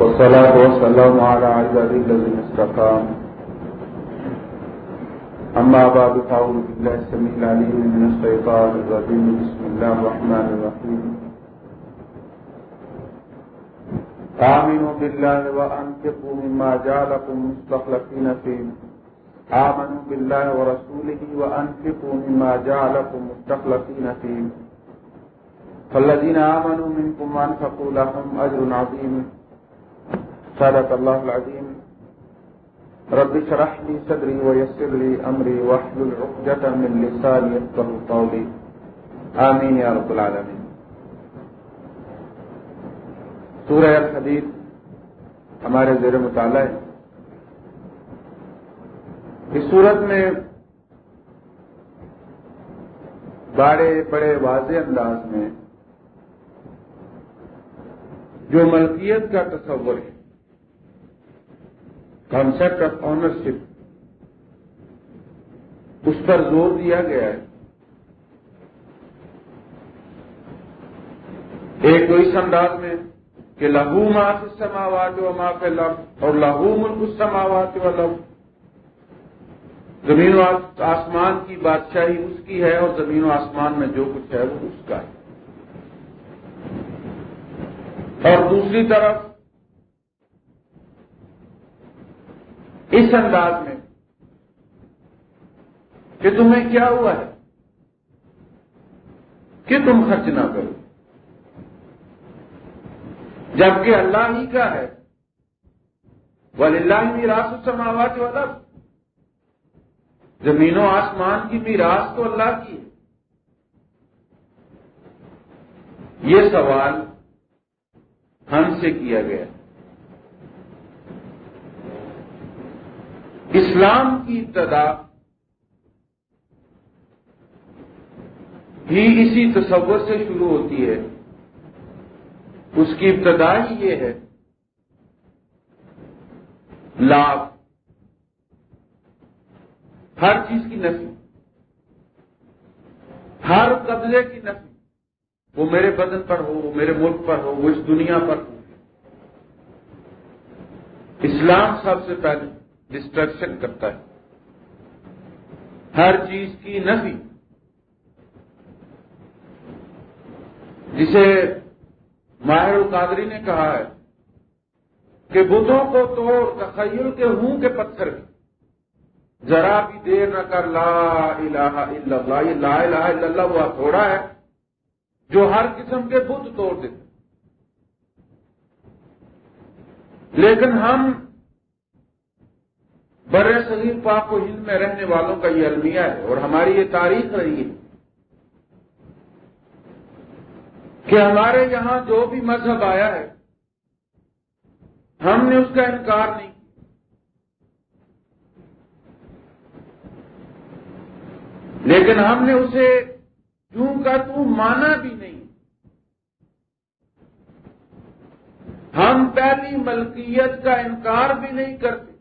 والصلاة والسلام على عباد الذين استقام. أما بعد، فأعوذ بالله السميع العليم من الشيطان الرجيم. بسم الله الرحمن الرحيم. آمنوا بالله وأنفقوا مما جعلكم مستخلفين فيه. آمنوا بالله ورسوله وأنفقوا مما جعلكم مستخلفين فيه. فالذين آمنوا منكم وأنفقوا لهم أجر عظيم صدق الله العظيم رب شرح لي صدري ويسر لي أمري واحلل عقدة من لساني يفقه قولي آمين يا رب العالمين سورہ الحدیث ہمارے زیر مطالعہ ہے. اس صورت میں بڑے بڑے واضح انداز میں جو ملکیت کا تصور ہے۔ کانسیپٹ آف آنرشپ اس پر زور دیا گیا ہے۔ ایک تو اس انداز میں کہ لہو ماں سماوات و ماں پہ لب اور لہو ملک سماوات و لب زمین و آسمان کی بادشاہی اس کی ہے اور زمین و آسمان میں جو کچھ ہے وہ اس کا ہے۔ اور دوسری طرف اس انداز میں کہ تمہیں کیا ہوا ہے کہ تم خرچ نہ کرو۔ جبکہ اللہ ہی کا ہے۔ ولی اللہ میراث سماوات والا زمین و آسمان کی میراث تو اللہ کی ہے۔ یہ سوال ہم سے کیا گیا۔ اسلام کی ابتدا بھی اسی تصور سے شروع ہوتی ہے۔ اس کی ابتدا ہی یہ ہے۔ لابھ ہر چیز کی نفی۔ ہر قبضے کی نفی۔ وہ میرے بدن پر ہو، وہ میرے ملک پر ہو، وہ اس دنیا پر ہو۔ اسلام سب سے پہلے ڈسٹرکشن کرتا ہے۔ ہر چیز کی نفی۔ جسے ماہر القادری نے کہا ہے کہ بدھوں کو توڑ، تخیل کے ہوں کے پتھر ذرا بھی دیر نہ کر، لا الہ الا اللہ، یہ لا الہ الا اللہ وہ تھوڑا ہے۔ جو ہر قسم کے بت توڑ دیتے لیکن ہم بر صغیر پاک و ہند میں رہنے والوں کا یہ المیہ ہے اور ہماری یہ تاریخ رہی ہے کہ ہمارے یہاں جو بھی مذہب آیا ہے، ہم نے اس کا انکار نہیں لیکن ہم نے اسے کیوں کا تو مانا بھی نہیں۔ ہم پہلی ملکیت کا انکار بھی نہیں کرتے۔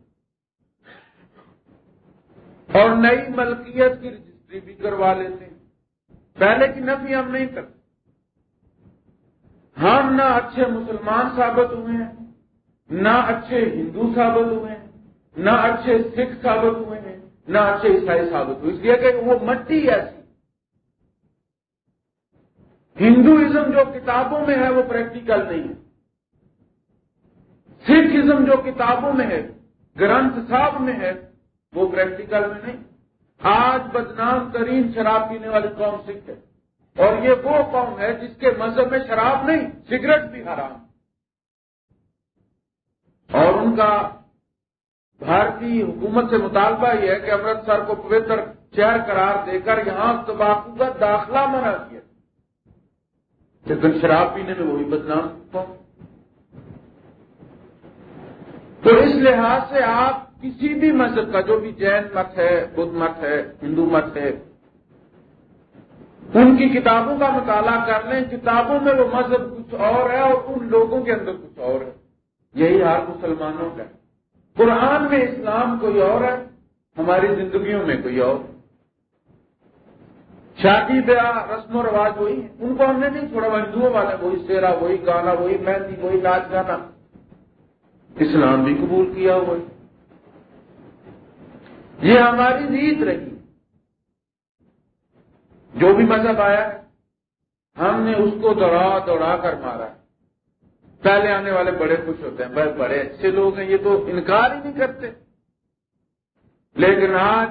اور نئی ملکیت کی رجسٹری بھی کروا لیتے ہیں۔ پہلے کی نفی ہم نہیں کرتے۔ ہم نہ اچھے مسلمان ثابت ہوئے ہیں، نہ اچھے ہندو ثابت ہوئے ہیں، نہ اچھے سکھ ثابت ہوئے ہیں، نہ اچھے عیسائی ثابت ہوئے اس لیے کہ وہ مٹی ایسی ہندوازم جو کتابوں میں ہے وہ پریکٹیکل نہیں ہے۔ سکھ ازم جو کتابوں میں ہے، گرنتھ صاحب میں ہے، وہ پریکٹیکل میں نہیں۔ آج بدنام ترین شراب پینے والی قوم سکھ ہے۔ اور یہ وہ قوم ہے جس کے مذہب میں شراب نہیں، سگریٹ بھی حرام۔ اور ان کا بھارتی حکومت سے مطالبہ یہ ہے کہ امرتسر کو پوتر شہر قرار دے کر یہاں تمباکو کا داخلہ منع کیا لیکن شراب پینے میں وہی بدنام قوم تو اس لحاظ سے آپ کسی بھی مذہب کا جو بھی جین مت ہے، بدھ مت ہے، ہندو مت ہے، ان کی کتابوں کا مطالعہ کر لیں۔ کتابوں میں وہ مذہب کچھ اور ہے اور ان لوگوں کے اندر کچھ اور ہے۔ یہی حال مسلمانوں کا ہے۔ قرآن میں اسلام کوئی اور ہے، ہماری زندگیوں میں کوئی اور۔ شادی بیاہ، رسم و رواج وہی ان کو ہم نے نہیں چھوڑا، ہندوؤں والے وہی سیرا وہی گانا، وہی مہندی، وہی ناچ گانا۔ اسلام بھی قبول کیا ہوا یہ ہماری ریت رہی۔ جو بھی مذہب آیا، ہم نے اس کو دوڑا دوڑا کر مارا۔ پہلے آنے والے بڑے خوش ہوتے ہیں، بڑے بڑے اچھے لوگ ہیں، یہ تو انکار ہی نہیں کرتے۔ لیکن آج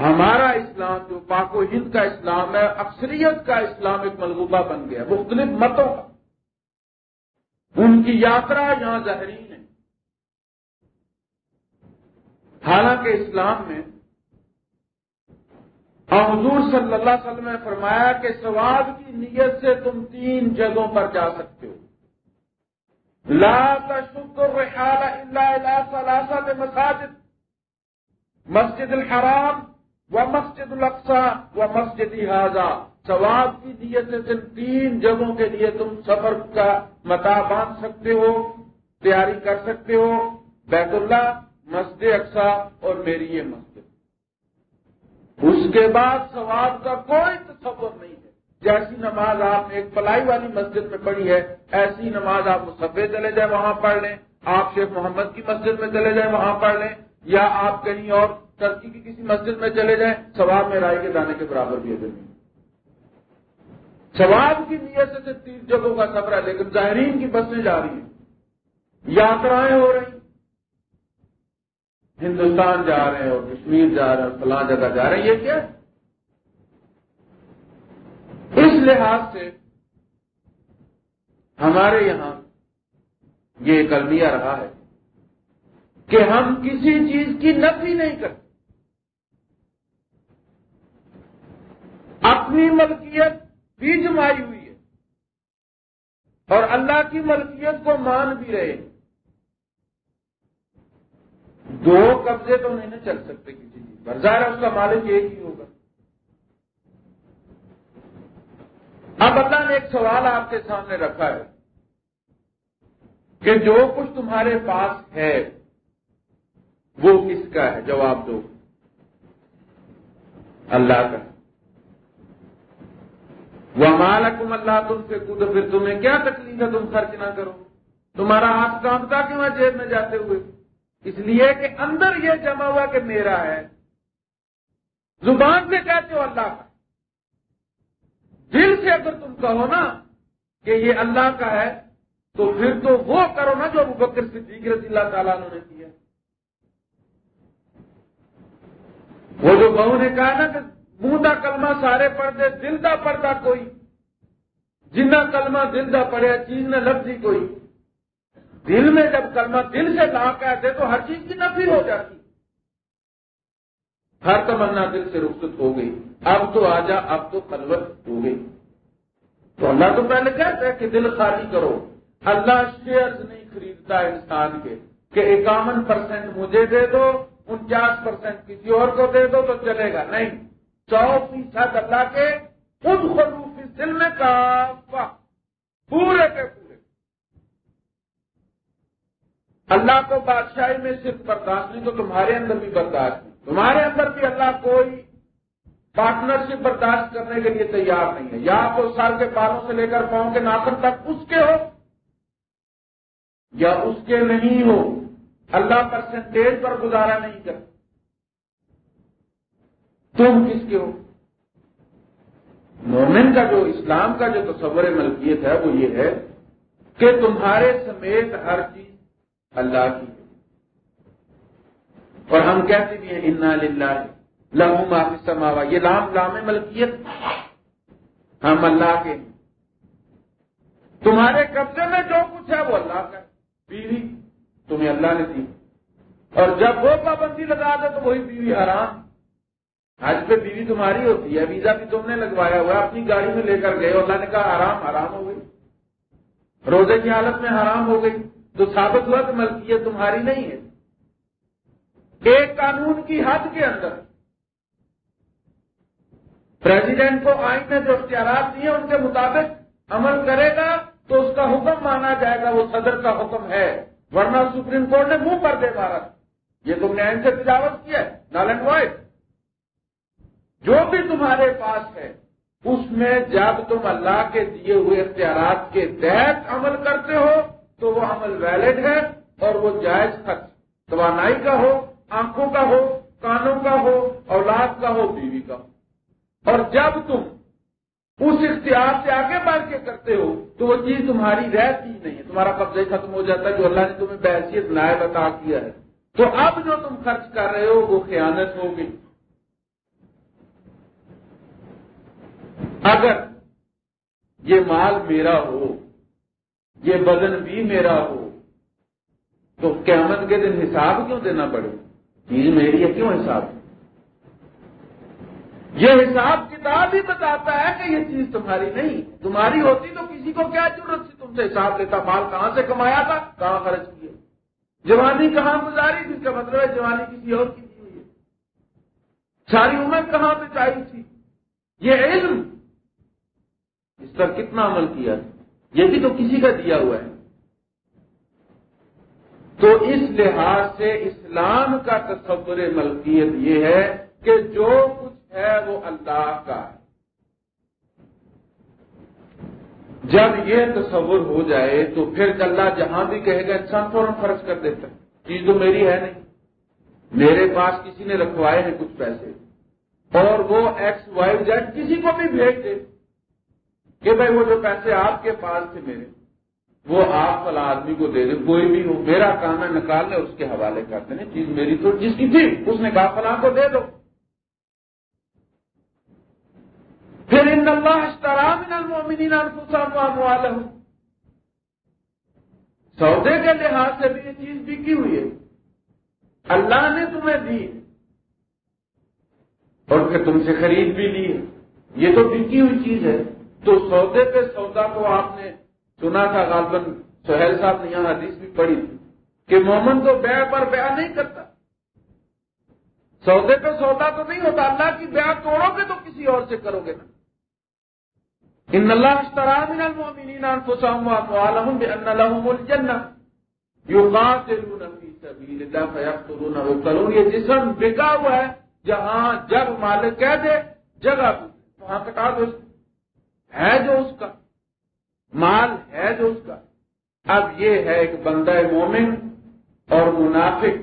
ہمارا اسلام جو پاک و ہند کا اسلام ہے، اکثریت کا اسلام ایک ملبوبہ بن گیا، مختلف متوں کا۔ ان کی یاترا یہاں زہرین ہے۔ حالانکہ اسلام میں حضور صلی اللہ علیہ وسلم نے فرمایا کہ ثواب کی نیت سے تم تین جگہوں پر جا سکتے ہو۔ لا الرحال الا الى مساجد۔ مسجد الحرام و مسجد الاقصا و مسجد حاضہ ثواب کی نیت سے صرف تین جگہوں کے لیے تم سفر کا متا باندھ سکتے ہو، تیاری کر سکتے ہو۔ بیت اللہ، مسجد اقسا اور میری یہ مسجد۔ اس کے بعد ثواب کا کوئی تصور نہیں ہے۔ جیسی نماز آپ نے ایک پلائی والی مسجد میں پڑھی ہے، ایسی نماز آپ مصفے چلے جائیں وہاں پڑھ لیں۔ آپ شیخ محمد کی مسجد میں چلے جائیں وہاں پڑھ لیں۔ یا آپ کہیں اور ترکی کی کسی مسجد میں چلے جائیں، ثواب میں رائے کے دانے کے برابر بھی اگر نہیں۔ ثواب کی نیت سے تیس جگہوں کا سفر ہے، لیکن ظاہرین کی بسیں جا رہی ہیں، یاترائیں ہو رہی ہندوستان جا رہے ہیں اور کشمیر جا رہے ہیں فلاں جگہ جا رہے ہیں، یہ کیا اس لحاظ سے ہمارے یہاں یہ ایک المیہ رہا ہے کہ ہم کسی چیز کی نفی نہیں کرتے۔ اپنی ملکیت بھی جمائی ہوئی ہے اور اللہ کی ملکیت کو مان بھی رہے دو قبضے تو نہیں چل سکتے کسی چیز پر۔ ظاہر اس کا مالک ایک ہی ہوگا۔ اب اللہ نے ایک سوال آپ کے سامنے رکھا ہے کہ جو کچھ تمہارے پاس ہے، وہ کس کا ہے؟ جواب دو۔ اللہ کا۔ وہ مالکم اللہ تم سے کود پھر تمہیں کیا تکلیف ہے؟ تم خرچ نہ کرو۔ تمہارا ہاتھ کانپتا کیوں ہے جیب میں جاتے ہوئے؟ اس لیے کہ اندر یہ جمع ہوا کہ میرا ہے۔ زبان سے کہتے ہو اللہ کا۔ دل سے اگر تم کہو نا کہ یہ اللہ کا ہے، تو پھر تو وہ کرو نا جو بکر صدیق رضی اللہ تعالیٰ نے کیا۔ وہ جو بہو نے کہا نا کہ منہ کا کلمہ سارے پڑھتے، دل کا پڑھتا کوئی۔ جنہ کلمہ دل کا پڑھیا، چیز نے لفظی کوئی۔ دل میں جب کلمہ دل سے لا کہتے تو ہر چیز کی نفی ہو جاتی۔ ہر تمنا دل سے رخصت ہو گئی۔ اب تو آ جا، اب تو خلوت ہو گئی۔ تو اللہ تو پہلے کہتا ہے کہ دل خالی کرو۔ اللہ شیئر نہیں خریدتا انسان کے۔ کہ اکاون پرسینٹ مجھے دے دو، انچاس پرسینٹ کسی اور کو دے دو تو چلے گا۔ نہیں۔ سو فیصد اللہ کے خود خلوفی دل میں کافا پورے کے پورے۔ اللہ کو بادشاہی میں صرف برداشت نہیں تو تمہارے اندر بھی برداشت نہیں۔ تمہارے اندر بھی اللہ کوئی پارٹنرشپ برداشت کرنے کے لیے تیار نہیں ہے۔ یا تو سال کے بالوں سے لے کر پاؤں کے ناخن تک اس کے ہو یا اس کے نہیں ہو۔ اللہ پرسنٹیج پر گزارا نہیں کرتا۔ تم کس کے ہو؟ مومن کا جو اسلام کا جو تصور ملکیت ہے وہ یہ ہے کہ تمہارے سمیت ہر چیز اللہ کی ہے۔ اور ہم کہتے بھی ہیں، انا للہ لہو معافی سماوا یہ لام لام ملکیت۔ ہم اللہ کے تمہارے قبضے میں جو کچھ ہے وہ اللہ کا بیوی، تمہیں اللہ نے دی۔ اور جب وہ پابندی لگا دے تو وہی بیوی حرام۔ آج پہ بیوی تمہاری ہوتی ہے، ویزا بھی تم نے لگوایا ہوا اپنی گاڑی میں لے کر گئے، اللہ نے کہا آرام آرام ہو گئی۔ روزے کی حالت میں حرام ہو گئی۔ تو ثابت ہوا کہ ملکیت تمہاری نہیں ہے۔ ایک قانون کی حد کے اندر۔ پریزیڈنٹ کو آئین میں جو اختیارات دیے ان کے مطابق عمل کرے گا تو اس کا حکم مانا جائے گا، وہ صدر کا حکم ہے۔ ورنہ سپریم کورٹ نے منہ پر دے مارا۔ یہ تم نے آئین سے تجاوز کیا نال اینڈ وائٹ جو بھی تمہارے پاس ہے، اس میں جب تم اللہ کے دیے ہوئے اختیارات کے تحت عمل کرتے ہو، تو وہ عمل ویلڈ ہے اور وہ جائز خرچ توانائی کا ہو، آنکھوں کا ہو، کانوں کا ہو، اولاد کا ہو، بیوی کا ہو۔ اور جب تم اس اختیار سے آگے بڑھ کے کرتے ہو، تو وہ چیز تمہاری رہتی نہیں۔ ہے تمہارا قبضہ ختم ہو جاتا ہے، جو اللہ نے تمہیں بحثیت نائب عطا کیا ہے۔ تو اب جو تم خرچ کر رہے ہو، وہ خیانت ہوگی۔ اگر یہ مال میرا ہو، یہ بدن بھی میرا ہو، تو قیامت کے دن حساب کیوں دینا پڑے؟ چیز میری ہے، کیوں حساب؟ یہ حساب کتاب ہی بتاتا ہے کہ یہ چیز تمہاری نہیں، تمہاری ہوتی تو کسی کو کیا ضرورت تھی؟ تم سے حساب لیتا، مال کہاں سے کمایا تھا؟ کہاں خرچ کیا جوانی کہاں گزاری جس کا مطلب ہے جوانی کسی اور کی ہوئی ہے۔ ساری عمر کہاں پہ چاہیے تھی؟ یہ علم اس پر کتنا عمل کیا یہ بھی تو کسی کا دیا ہوا ہے۔ تو اس لحاظ سے اسلام کا تصور ملکیت یہ ہے کہ جو کچھ ہے وہ اللہ کا ہے۔ جب یہ تصور ہو جائے تو پھر اللہ جہاں بھی کہے گا، انسان فوراً خرچ کر دیتا ہے۔ چیز تو میری ہے نہیں۔ میرے پاس کسی نے رکھوائے ہیں کچھ پیسے۔ اور وہ ایکس وائی جیڈ کسی کو بھی بھیج دے۔ کہ بھائی وہ جو پیسے آپ کے پاس تھے میرے، وہ آپ فلاں آدمی کو دے دیں، کوئی بھی ہو، میرا کام ہے نکالنے اس کے حوالے کرتے ہیں چیز میری تو جس کی تھی، اس نے کہا فلاں کو دے دو۔ پھر ان اللہ اشترام المومنین انفسهم سودے کے لحاظ سے بھی یہ چیز بکی ہوئی ہے۔ اللہ نے تمہیں دی۔ اور پھر تم سے خرید بھی لی۔ یہ تو بکی ہوئی چیز ہے۔ تو سودے پہ سودا کو آپ نے سنا تھا غالباً سہیل صاحب نے یہاں حدیث بھی پڑھی تھی کہ مومن تو بے پر بیاہ نہیں کرتا۔ سودے پہ سودا تو نہیں ہوتا، اللہ کی بیاہ توڑو گے تو کسی اور سے کرو گے نا۔ ان اللہ اشترام المؤمنین انفسهم واموالهم بان لهم الجنہ۔ یقاتلون فی سبیل اللہ فیقتلون ویقتلون۔ یہ جسم بکا ہوا ہے، جہاں جب مالک کہہ دے، جگہ وہاں کٹا دو ہے جو اس کا، مال ہے جو اس کا. اب یہ ہے ایک بندہ مومن اور منافق.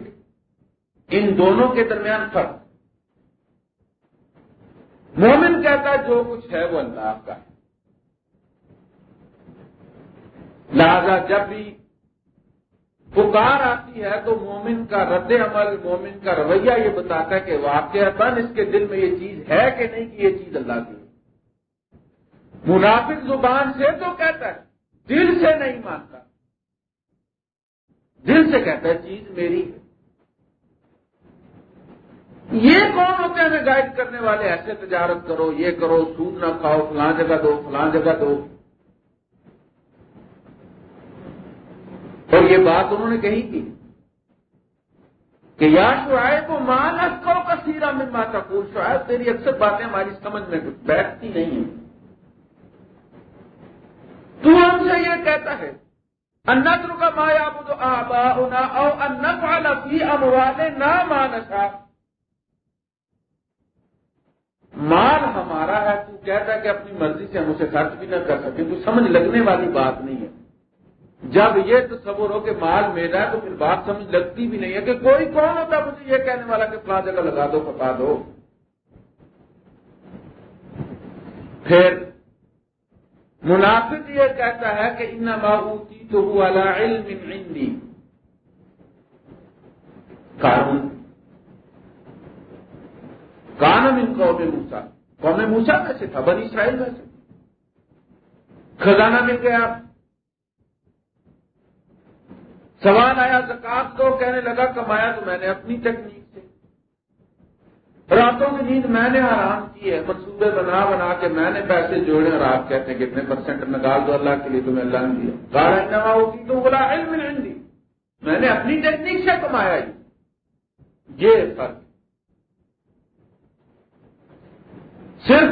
ان دونوں کے درمیان فرق. مومن کہتا ہے جو کچھ ہے وہ اللہ کا ہے. لہذا جب بھی پکار آتی ہے تو مومن کا رد عمل، مومن کا رویہ یہ بتاتا ہے کہ واقع بن اس کے دل میں یہ چیز ہے کہ نہیں کہ یہ چیز اللہ کی منافق زبان سے تو کہتا ہے، دل سے نہیں مانتا۔ دل سے کہتا ہے، چیز میری ہے۔ یہ کون ہوتے ہیں ہمیں گائڈ کرنے والے؟ ایسے تجارت کرو، یہ کرو، سود نہ کھاؤ، فلاں جگہ دو، فلاں جگہ دو۔ اور یہ بات انہوں نے کہی تھی کہ یا شعیب کو مان کرو کا میں ماتا پور شعیب تیری اکثر باتیں ہماری سمجھ میں بیٹھتی نہیں ہیں۔ تو ہم سے یہ کہتا ہے انتر کا مایا بدھ آبا او ان فی اموالے نہ مانسا مال ہمارا ہے، تو کہتا ہے کہ اپنی مرضی سے ہم اسے خرچ بھی نہ کر سکیں، تو سمجھ لگنے والی بات نہیں ہے۔ جب یہ تصور ہو کہ مال میرا ہے، تو پھر بات سمجھ لگتی بھی نہیں ہے کہ کوئی کون ہوتا مجھے یہ کہنے والا کہ فلاں جگہ لگا دو، پکا دو۔ پھر منافق یہ کہتا ہے کہ ان باوتی تو علم عندی۔ قانون۔ کانم ان قوم موسا قوم موسا کیسے تھا، بنی اسرائیل میں سے۔ خزانہ مل گیا۔ سوال آیا، زکات تو کہنے لگا، کمایا تو میں نے اپنی تکنیک راتوں کی نیند میں نے آرام کی ہے منصوبے بنا بنا کے میں نے پیسے جوڑے اور آپ کہتے ہیں کتنے پرسینٹ نکال دو اللہ کے لیے، تمہیں اللہ نے دیا۔ کارا ہوتی تو بولا علم دی میں نے اپنی ٹیکنیک سے کمایا جی۔ یہ فرق۔ صرف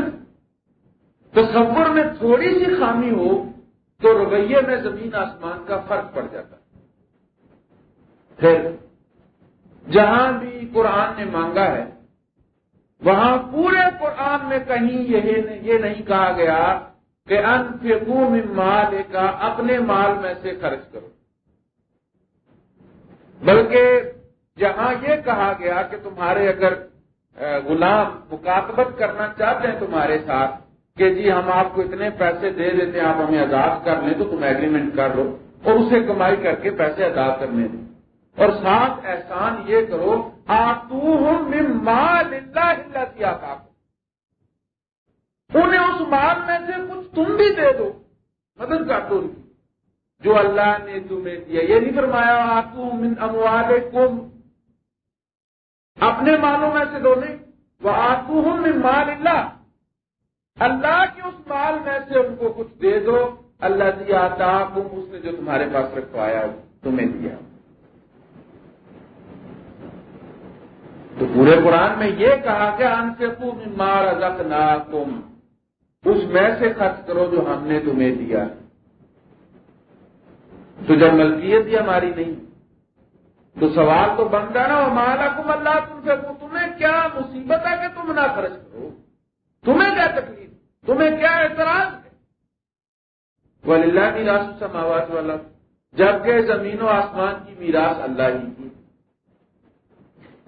تصور میں تھوڑی سی خامی ہو تو رویے میں زمین آسمان کا فرق پڑ جاتا۔ پھر جہاں بھی قرآن نے مانگا ہے وہاں پورے قرآن میں کہیں یہ نہیں کہا گیا کہ ان مال کا اپنے مال میں سے خرچ کرو۔ بلکہ جہاں یہ کہا گیا کہ تمہارے اگر غلام مکاتبت کرنا چاہتے ہیں تمہارے ساتھ کہ جی ہم آپ کو اتنے پیسے دے دیتے ہیں، آپ ہمیں آزاد کر لیں تو تم ایگریمنٹ کر لو اور اسے کمائی کر کے پیسے ادا کرنے دیں اور ساتھ احسان یہ کرو مال کیا انہیں اس مال میں سے کچھ تم بھی دے دو، مدد کر دو۔ جو اللہ نے تمہیں دیا، یہ نہیں فرمایا آتو من اموال کم اپنے مالوں میں سے دو نہیں، وہ آتو من مال اللہ اللہ کے اس مال میں سے ان کو کچھ دے دو۔ اللہ دیا تھا اس نے جو تمہارے پاس رکھوایا، تمہیں دیا۔ تو پورے قرآن میں یہ کہا کہ ان سے مار ازک تم اس میں سے خرچ کرو جو ہم نے تمہیں دیا۔ تو جب ملکیت ہی ہماری نہیں، تو سوال تو بنتا نا مالا کم اللہ تم سے تمہیں کیا مصیبت ہے کہ تم نہ خرچ کرو؟ تمہیں کیا تکلیف؟ تمہیں کیا اعتراض ہے؟ وہ اللہ کی راس سماوات والا جبکہ زمین و آسمان کی میراث اللہ ہی کی۔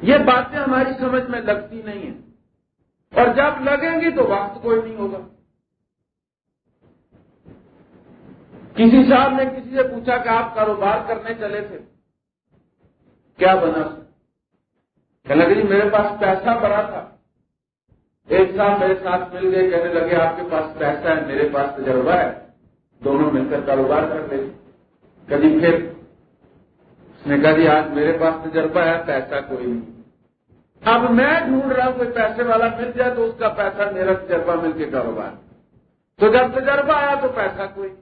یہ باتیں ہماری سمجھ میں لگتی نہیں ہیں۔ اور جب لگیں گی تو وقت کوئی نہیں ہوگا۔ کسی صاحب نے کسی سے پوچھا کہ آپ کاروبار کرنے چلے تھے۔ کیا بنا؟ کہنے لگے جی میرے پاس پیسہ بڑا تھا۔ ایک صاحب میرے ساتھ مل گئے، کہنے لگے آپ کے پاس پیسہ ہے، میرے پاس تجربہ ہے۔ دونوں مل کر کاروبار کر لیں کبھی پھر اس نے کہا جی آج میرے پاس تجربہ ہے، پیسہ کوئی نہیں۔ اب میں ڈھونڈ رہا ہوں کوئی پیسے والا مل جائے تو اس کا پیسہ میرا تجربہ مل کے کاروبار۔ تو جب تجربہ آیا تو پیسہ کوئی۔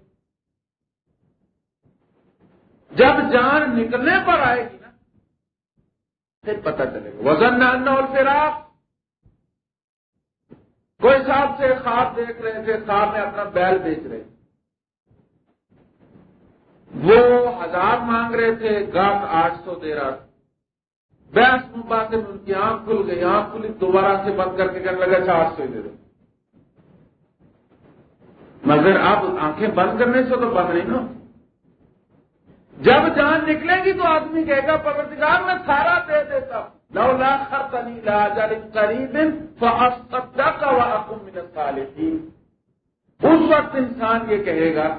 جب جان نکلنے پر آئے گی نا، پھر پتہ چلے گا۔ وزن نہ اور پھر آپ کوئی صاحب سے خواب دیکھ رہے تھے، خواب میں اپنا بیل بیچ رہے وہ ہزار مانگ رہے تھے گاہ آٹھ سو دے رہا تھا۔ بیس ممبا سے ان کی آنکھ کھل گئی، آنکھ کھلی، دوبارہ سے بند کر کے کہنے لگا اچھا چار سو ہی دے دو۔ مگر آپ آنکھیں بند کرنے سے تو بند نہیں نا۔ جب جان نکلے گی تو آدمی کہے گا، پروردگار میں سارا دے دیتا ہوں۔ لو لا خرطني لا اجل قريب فاصدق واكون من الصالحين اس وقت انسان یہ کہے گا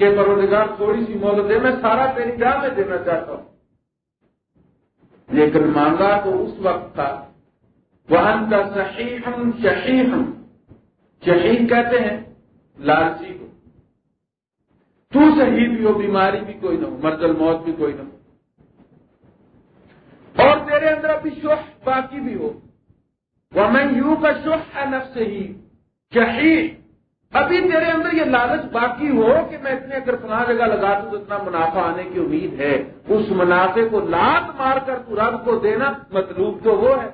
کہ پروردگار تھوڑی سی مول دے، میں سارا تیری گاہ میں دینا چاہتا ہوں۔ لیکن مانگا تو اس وقت تھا۔ وہ کا صحیح شہید شہید کہتے ہیں، لالچی کو۔ تو صحیح بھی ہو، بیماری بھی کوئی نہ ہو مرجل موت بھی کوئی نہ ہو۔ اور تیرے اندر ابھی شوق باقی بھی ہو۔ وہ میں یوں کا شوق ہے نفس ہی شہید ابھی تیرے اندر یہ لالچ باقی ہو کہ میں اتنے اگر فلاں جگہ لگا دوں تو اتنا منافع آنے کی امید ہے۔ اس منافع کو لات مار کر تو رب کو دینا مطلوب تو وہ ہے۔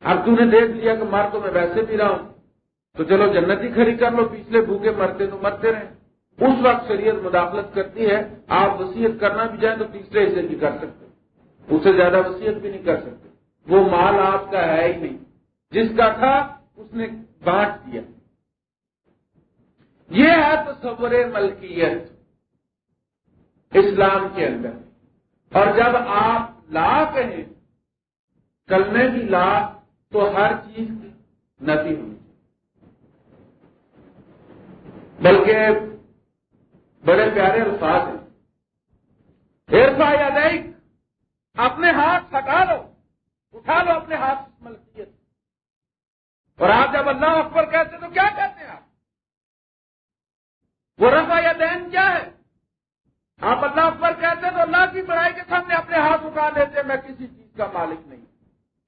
اب تو نے دیکھ لیا کہ مار تو میں ویسے بھی رہا ہوں۔ تو چلو جنت ہی کھڑی کر لو، پچھلے بھوکے مرتے تو مرتے رہے اس وقت شریعت مداخلت کرتی ہے۔ آپ وسیعت کرنا بھی جائیں تو تیسرے حصے بھی کر سکتے اسے زیادہ وسیعت بھی نہیں کر سکتے۔ وہ مال آپ کا ہے ہی نہیں۔ جس کا تھا، اس نے بانٹ دیا۔ یہ ہے تصور ملکیت اسلام کے اندر۔ اور جب آپ لا کہیں، کلمے کی لا، تو ہر چیز کی نتی ہوئی بلکہ بڑے پیارے الفاظ ہیں۔ ایرفا یا نہیں اپنے ہاتھ ہٹا لو، اٹھا لو اپنے ہاتھ ملکیت۔ اور آپ جب اللہ اکبر کہتے تو کیا کہتے ہیں آپ؟ وہ رفا یا دین کیا ہے؟ آپ اللہ اکبر کہتے تو اللہ کی بڑائی کے سامنے اپنے ہاتھ اٹھا دیتے میں کسی چیز کا مالک نہیں۔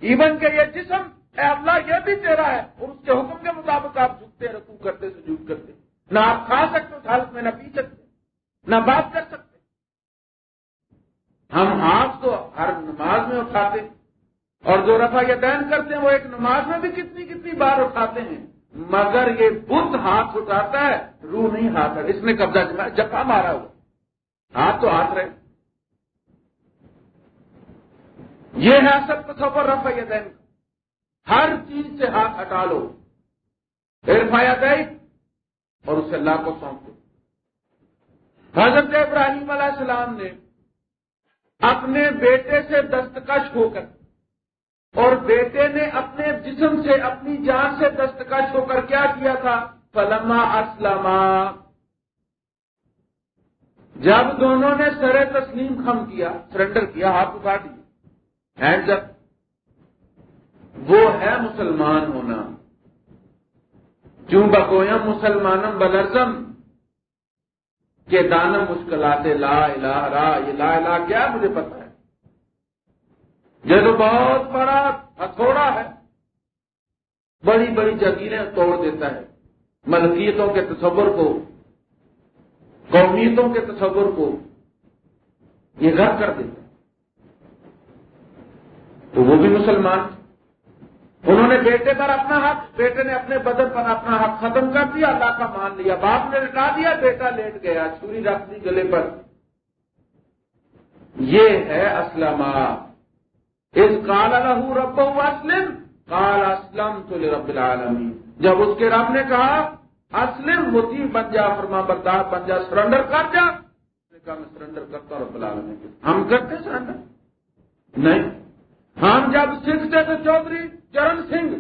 ایون کہ یہ جسم، اے اللہ یہ بھی تیرا ہے اور اس کے حکم کے مطابق آپ جھکتے رکو کرتے، سجود کرتے۔ نہ آپ کھا سکتے، اس حالت میں نہ پی سکتے، نہ بات کر سکتے۔ ہم ہاتھ تو ہر نماز میں اٹھاتے ہیں اور جو رفا یا دین کرتے ہیں، وہ ایک نماز میں بھی کتنی کتنی بار اٹھاتے ہیں۔ مگر یہ بدھ ہاتھ اٹھاتا ہے، روح نہیں ہاتھ ہے اس نے قبضہ جپا مارا ہوا۔ ہاتھ تو ہاتھ رہے۔ یہ ہے سب تصور رفا دین۔ ہر چیز سے ہاتھ ہٹا لو۔ پھر فایا گئی اور اسے اللہ کو سونپ دو۔ حضرت ابراہیم علیہ السلام نے اپنے بیٹے سے دستکش ہو کر اور بیٹے نے اپنے جسم سے اپنی جان سے دستکش ہو کر کیا کیا تھا؟ فلما اسلم جب دونوں نے سر تسلیم خم کیا، سرنڈر کیا، ہاتھ اٹھا دیا ہینڈ وہ ہے مسلمان ہونا۔ کیوں بکویم مسلمانم بلرزم۔ کہ دانم مشکلات لا الہ را، یہ لا الہ کیا مجھے پتا ہے؟ یہ تو بہت بڑا ہتھوڑا ہے۔ بڑی بڑی جگیریں توڑ دیتا ہے۔ ملکیتوں کے تصور کو، قومیتوں کے تصور کو یہ گھر کر دیتا ہے۔ تو وہ بھی مسلمان۔ انہوں نے بیٹے پر اپنا حق، بیٹے نے اپنے بدن پر اپنا حق ختم کر دیا، اللہ کا مان لیا، باپ نے لٹا دیا، بیٹا لیٹ گیا، چھری رکھ دی گلے پر۔ یہ ہے اسلم اس کال الح رب اسلم کال اسلم تو رب العالمین۔ جب اس کے رب نے کہا، اسلم ہوتی بن جا، فرما بردار بن جا، سرنڈر کر جا۔ کہا، میں سرنڈر کرتا ہوں رب العالمین ہم کرتے سرنڈر؟ نہیں۔ ہم جب سکھ تھے تو چودھری چرن سنگھ،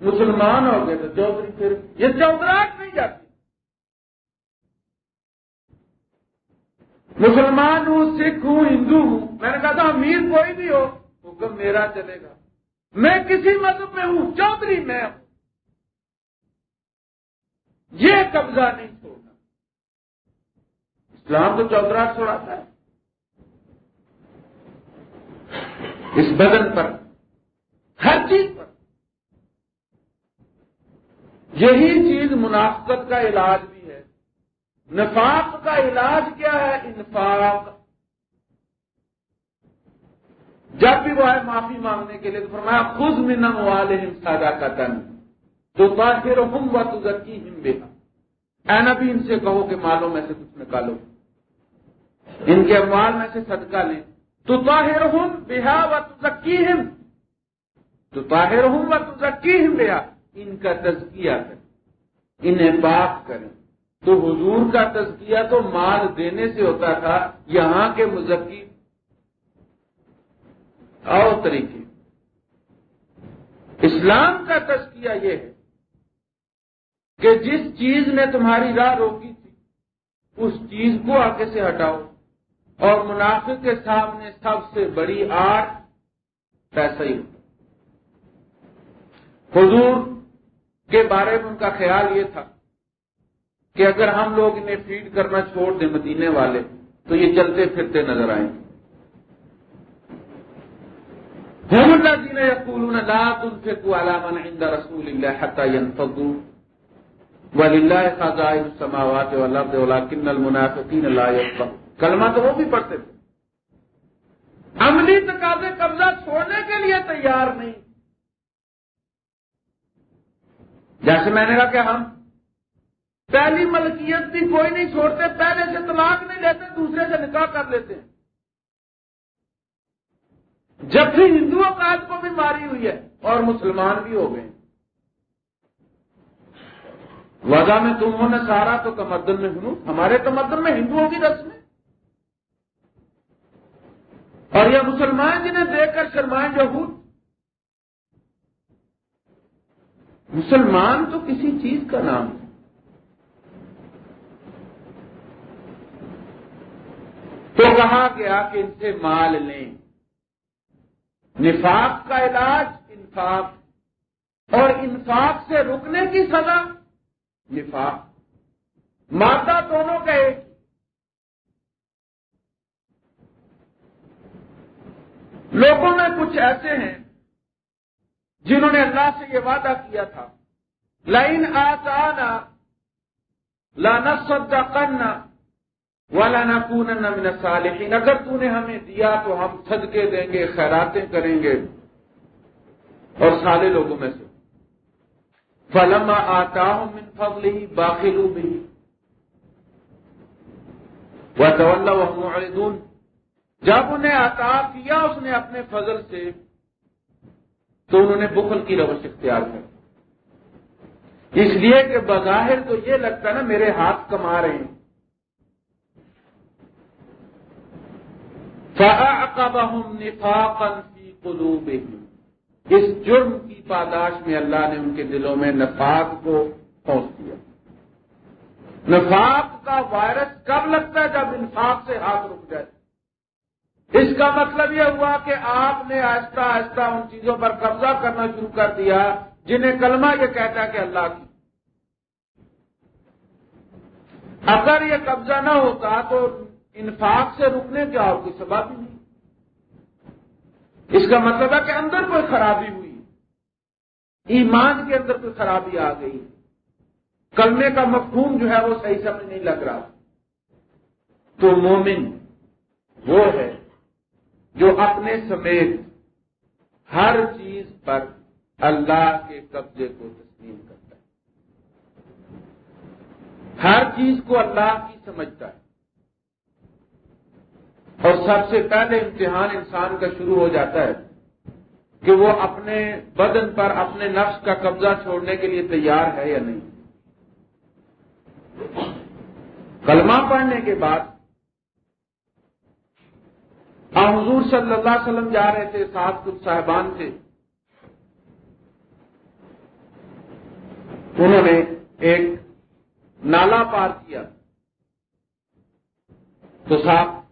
مسلمان ہو گئے تو چودھری پھر یہ چودراہٹ نہیں جاتی۔ مسلمان ہوں سکھ ہوں ہندو ہوں؟ میں نے کہا تھا، امیر کوئی بھی ہو حکم میرا چلے گا۔ میں کسی مذہب میں ہوں، چودھری میں ہوں۔ یہ قبضہ نہیں چھوڑنا۔ اسلام تو چودراہٹ چھوڑاتا ہے۔ اس بدن پر، ہر چیز پر۔ یہی چیز منافقت کا علاج بھی نفاق کا علاج کیا ہے؟ انفاق. جب بھی وہ ہے معافی مانگنے کے لیے تو فرمایا خود منم والے سادا کا تن تو باہر ہم و تزکی ہم بے اے نبی، ان سے کہو کہ مالوں میں سے کچھ نکالو۔ ان کے مال میں سے صدقہ لیں۔ تو باہر ہوں بےحا و تزکی ہم تو طاہر ہوں تو ذکی بیا ان کا تزکیہ کریں۔ انہیں پاک کریں۔ تو حضور کا تزکیہ تو مال دینے سے ہوتا تھا، یہاں کے مزکی اور طریقے۔ اسلام کا تزکیہ یہ ہے کہ جس چیز نے تمہاری راہ روکی تھی، اس چیز کو آگے سے ہٹاؤ۔ اور منافع کے سامنے سب سے بڑی آٹھ پیسہ ہی حضور کے بارے میں ان کا خیال یہ تھا کہ اگر ہم لوگ انہیں فیڈ کرنا چھوڑ دیں مدینے والے، تو یہ چلتے پھرتے نظر آئیں۔ گے اللہ جی نے یقول ان سے کو علامہ عند رسول اللہ حتى ينفضوا ولله خزائن السماوات والارض، ولكن المنافقين لا يفقهون۔ کلمہ تو وہ بھی پڑھتے تھے۔ عملی تقاضے قبضہ چھوڑنے کے لیے تیار نہیں۔ جیسے میں نے کہا کہ ہم پہلی ملکیت بھی کوئی نہیں چھوڑتے، پہلے سے طلاق نہیں لیتے، دوسرے سے نکاح کر لیتے ہیں۔ جب بھی ہندوؤں کا کو بھی ماری ہوئی ہے اور مسلمان بھی ہو گئے وضع میں تمہوں نے سارا تو تمدن میں ہنو ہمارے تمدن میں ہندوؤں کی رسم۔ ہے اور یہ مسلمان جنہیں دیکھ کر شرمائیں جو مسلمان تو کسی چیز کا نام ہے۔ تو کہا گیا کہ ان سے مال لیں۔ نفاق کا علاج انفاق، اور انفاق سے رکنے کی سزا نفاق۔ مادہ دونوں کا ایک۔ لوگوں میں کچھ ایسے ہیں جنہوں نے اللہ سے یہ وعدہ کیا تھا۔ لائن آسانا لانا سدا کرنا والا نہ من الصالحین۔ اگر تو نے ہمیں دیا تو ہم صدقے دیں گے، خیراتیں کریں گے۔ اور سارے لوگوں میں سے۔ فلما آتا ہوں من فضل ہی باخلو بھی وہ تو جب انہیں عطا کیا اس نے اپنے فضل سے، تو انہوں نے بخل کی روش اختیار کر اس لیے کہ بظاہر تو یہ لگتا ہے نا، میرے ہاتھ کما رہے ہیں۔ اس جرم کی پاداش میں اللہ نے ان کے دلوں میں نفاق کو پہنچ دیا۔ نفاق کا وائرس کب لگتا ہے جب انفاق سے ہاتھ رک جائے؟ اس کا مطلب یہ ہوا کہ آپ نے آہستہ آہستہ ان چیزوں پر قبضہ کرنا شروع کر دیا، جنہیں کلمہ یہ کہتا ہے کہ اللہ کی۔ اگر یہ قبضہ نہ ہوتا تو انفاق سے رکنے کی اور کوئی سبب ہی نہیں۔ اس کا مطلب ہے کہ اندر کوئی خرابی ہوئی۔ ایمان کے اندر کوئی خرابی آ گئی۔ کرنے کا مفہوم جو ہے وہ صحیح سمجھ نہیں لگ رہا۔ تو مومن وہ ہے جو اپنے سمیت ہر چیز پر اللہ کے قبضے کو تسلیم کرتا ہے۔ ہر چیز کو اللہ کی سمجھتا ہے۔ اور سب سے پہلے امتحان انسان کا شروع ہو جاتا ہے کہ وہ اپنے بدن پر اپنے نفس کا قبضہ چھوڑنے کے لیے تیار ہے یا نہیں۔ کلمہ پڑھنے کے بعد حضور صلی اللہ علیہ وسلم جا رہے تھے، ساتھ کچھ صاحبان تھے۔ انہوں نے ایک نالا پار کیا۔ تو صاحب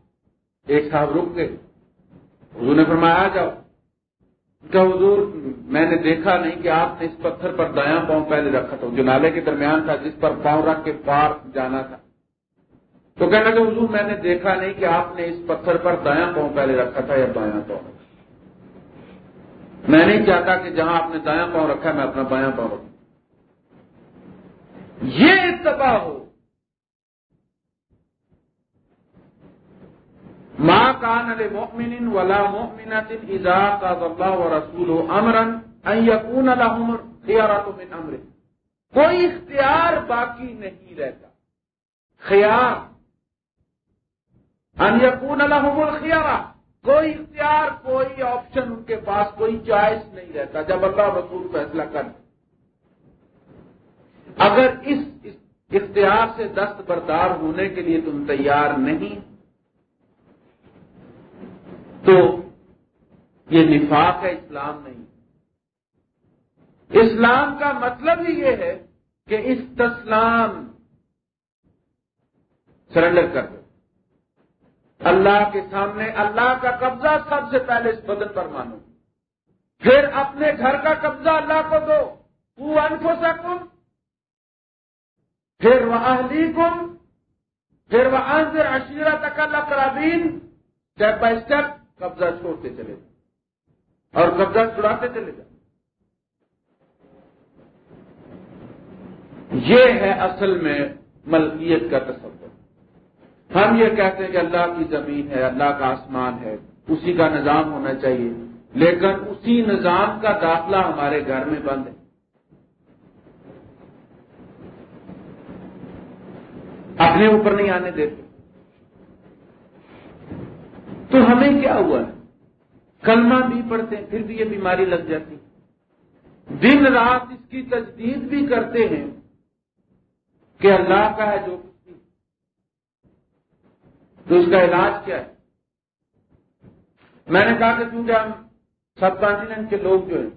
ایک صاحب رک گئے۔ حضور نے فرمایا جاؤ۔ کہ حضور، میں نے دیکھا نہیں کہ آپ نے اس پتھر پر دایاں پاؤں پہلے رکھا تھا جو نالے کے درمیان تھا، جس پر پاؤں رکھ کے پار جانا تھا۔ تو کہنا کہ حضور، میں نے دیکھا نہیں کہ آپ نے اس پتھر پر دایاں پاؤں پہلے رکھا تھا یا بایاں پاؤں۔ میں نہیں چاہتا کہ جہاں آپ نے دایاں پاؤں رکھا میں اپنا بایاں پاؤں رکھوں۔ یہ اتباع ہو۔ ماں کان علیہ مومن ولا مومن اذا قضى الله ورسوله امرا ان يكون لهم خيارات من امر کوئی اختیار باقی نہیں رہتا. خیار. ان يكون لهم الخيار کوئی اختیار، کوئی آپشن ان کے پاس، کوئی چوائس نہیں رہتا جب اللہ رسول فیصلہ کر اگر اس اختیار سے دست بردار ہونے کے لیے تم تیار نہیں تو یہ نفاق ہے اسلام نہیں۔ اسلام کا مطلب ہی یہ ہے کہ اس تسلام سرنڈر کر دو۔ اللہ کے سامنے اللہ کا قبضہ سب سے پہلے اس بدن پر مانو۔ پھر اپنے گھر کا قبضہ اللہ کو دو۔ وہ انفو سکم پھر وہ اہلی کم پھر وہ انضر عشیرہ تک اللہ کرابین اسٹیپ بائی اسٹیپ قبضہ چھوڑتے چلے جائیں اور قبضہ چھڑاتے چلے جائیں یہ ہے اصل میں ملکیت کا تصور۔ ہم یہ کہتے ہیں کہ اللہ کی زمین ہے، اللہ کا آسمان ہے، اسی کا نظام ہونا چاہیے۔ لیکن اسی نظام کا داخلہ ہمارے گھر میں بند ہے۔ اپنے اوپر نہیں آنے دیتے۔ تو ہمیں کیا ہوا؟ ہے کلمہ بھی پڑھتے ہیں، پھر بھی یہ بیماری لگ جاتی۔ دن رات اس کی تجدید بھی کرتے ہیں کہ اللہ کا ہے جو کچھ تو اس کا علاج کیا ہے؟ میں نے کہا کہ کیونکہ ہم سب کانٹیننٹ کے لوگ جو ہیں،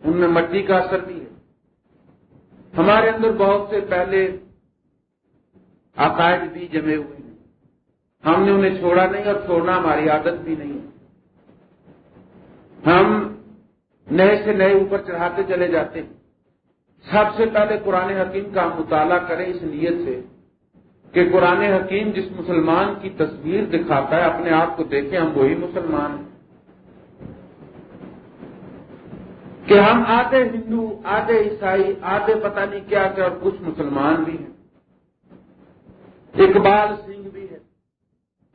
ان میں مٹی کا اثر بھی ہے۔ ہمارے اندر بہت سے پہلے عقائد بھی جمے ہوئے۔ ہم نے انہیں چھوڑا نہیں اور چھوڑنا ہماری عادت بھی نہیں ہم نئے سے نئے اوپر چڑھاتے چلے جاتے ہیں۔ سب سے پہلے قرآن حکیم کا مطالعہ کریں اس نیت سے کہ قرآن حکیم جس مسلمان کی تصویر دکھاتا ہے، اپنے آپ کو دیکھیں، ہم وہی مسلمان ہیں۔ کہ ہم آدھے ہندو، آدھے عیسائی، آدھے پتہ نہیں کیا کہ اور کچھ مسلمان بھی ہیں۔ اقبال سنگھ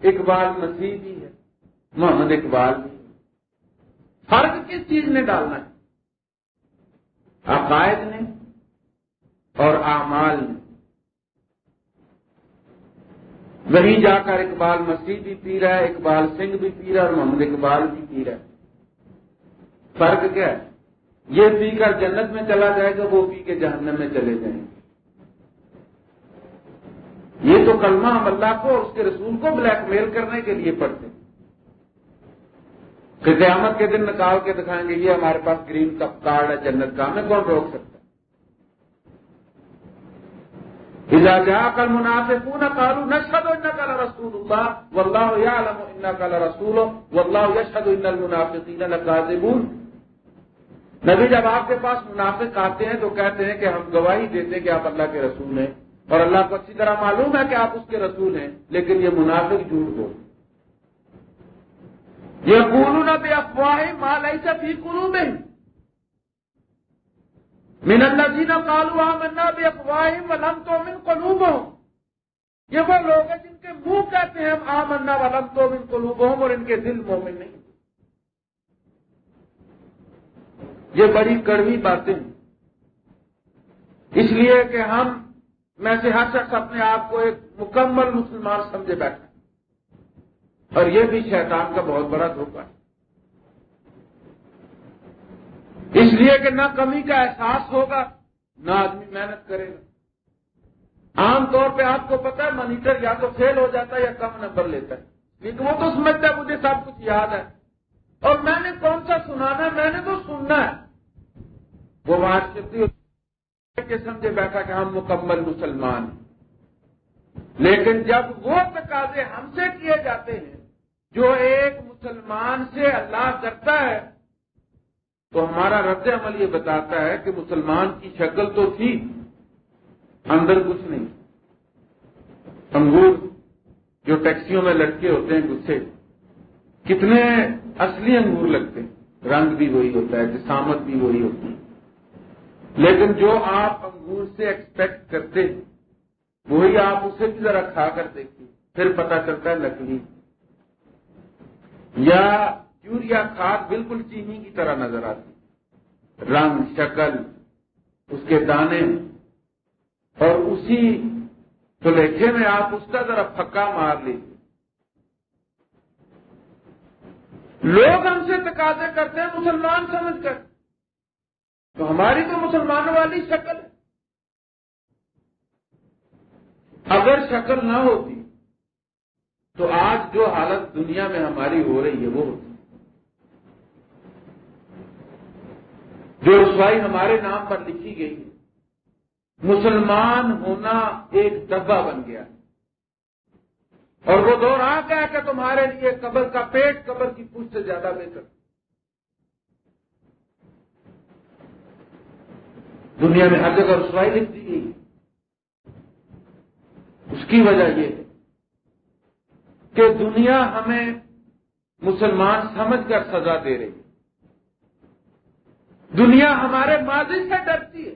اقبال مسیح بھی ہے، محمد اقبال بھی فرق کس چیز نے ڈالنا ہے؟ عقائد نے اور اعمال نے وہیں جا کر اقبال مسیح بھی پی رہا ہے، اقبال سنگھ بھی پی رہا ہے اور محمد اقبال بھی پی رہا ہے۔ فرق کیا ہے؟ یہ پی کر جنت میں چلا جائے گا، وہ پی کے جہنم میں چلے جائیں گے۔ یہ تو کلمہ ہم اللہ کو اور اس کے رسول کو بلیک میل کرنے کے لیے پڑھتے کہ قیامت کے دن نکال کے دکھائیں گے، یہ ہمارے پاس گرین کا کارڈ ہے، جنت کا، ہمیں کون روک سکتا جا کل منافع پونا کالو نشد کل رسول اللہ و اللہ کل رسول و اللہ یشد منافع نبی جب آپ کے پاس منافق آتے ہیں تو کہتے ہیں کہ ہم گواہی دیتے ہیں کہ آپ اللہ کے رسول ہیں۔ اور اللہ کو اچھی طرح معلوم ہے کہ آپ اس کے رسول ہیں، لیکن یہ منافق جھوٹ دو یہ قلون بے افواہ مال ایسا بھی قلوب میں من اللہ جینا کالو منا بے افواہ ولم تو من قلوب یہ وہ لوگ ہیں جن کے منہ کہتے ہیں ہم آمنا ولم تو من قلوب اور ان کے دل مومن نہیں۔ یہ بڑی کڑوی باتیں۔ اس لیے کہ ہم میں سے ہر شخص اپنے آپ کو ایک مکمل مسلمان سمجھے بیٹھا اور یہ بھی شیطان کا بہت بڑا دھوکہ ہے۔ اس لیے کہ نہ کمی کا احساس ہوگا، نہ آدمی محنت کرے گا۔ عام طور پہ آپ کو پتا ہے، منیٹر یا تو فیل ہو جاتا ہے یا کم نمبر لیتا ہے۔ لیکن وہ تو سمجھتا ہے، مجھے سب کچھ یاد ہے۔ اور میں نے کون سا سنانا ہے؟ میں نے تو سننا ہے۔ وہ کرتی کے سمجھے بیٹھا کہ ہم مکمل مسلمان ہیں۔ لیکن جب وہ تقاضے ہم سے کیے جاتے ہیں، جو ایک مسلمان سے اللہ کرتا ہے، تو ہمارا رد عمل یہ بتاتا ہے کہ مسلمان کی شکل تو تھی، اندر کچھ نہیں۔ انگور جو ٹیکسیوں میں لڑکے ہوتے ہیں گسے کتنے اصلی انگور لگتے ہیں۔ رنگ بھی وہی ہوتا ہے، جسامت بھی وہی ہوتی ہے۔ لیکن جو آپ انگور سے ایکسپیکٹ کرتے ہیں، وہی آپ اسے بھی ذرا کھا کر دیکھیں، پھر پتا چلتا ہے لکڑی یا یوریا کھاد بالکل چینی کی طرح نظر آتی، رنگ، شکل، اس کے دانے۔ اور اسی فلیکھے میں آپ اس کا ذرا پھکا مار لیجیے لوگ ہم سے تقاضے کرتے ہیں، مسلمان سمجھ کر۔ تو ہماری تو مسلمانوں والی شکل ہے۔ اگر شکل نہ ہوتی، تو آج جو حالت دنیا میں ہماری ہو رہی ہے، وہ ہوتی۔ جو رسوائی ہمارے نام پر لکھی گئی مسلمان ہونا ایک ڈبا بن گیا۔ اور وہ دور آ گیا کہ تمہارے لیے قبر کا پیٹ قبر کی پوچھ سے زیادہ بہتر۔ دنیا میں ہر جگہ رسوائی لکھ دی گئی اس کی وجہ یہ ہے کہ دنیا ہمیں مسلمان سمجھ کر سزا دے رہی ہے۔ دنیا ہمارے ماضی سے ڈرتی ہے۔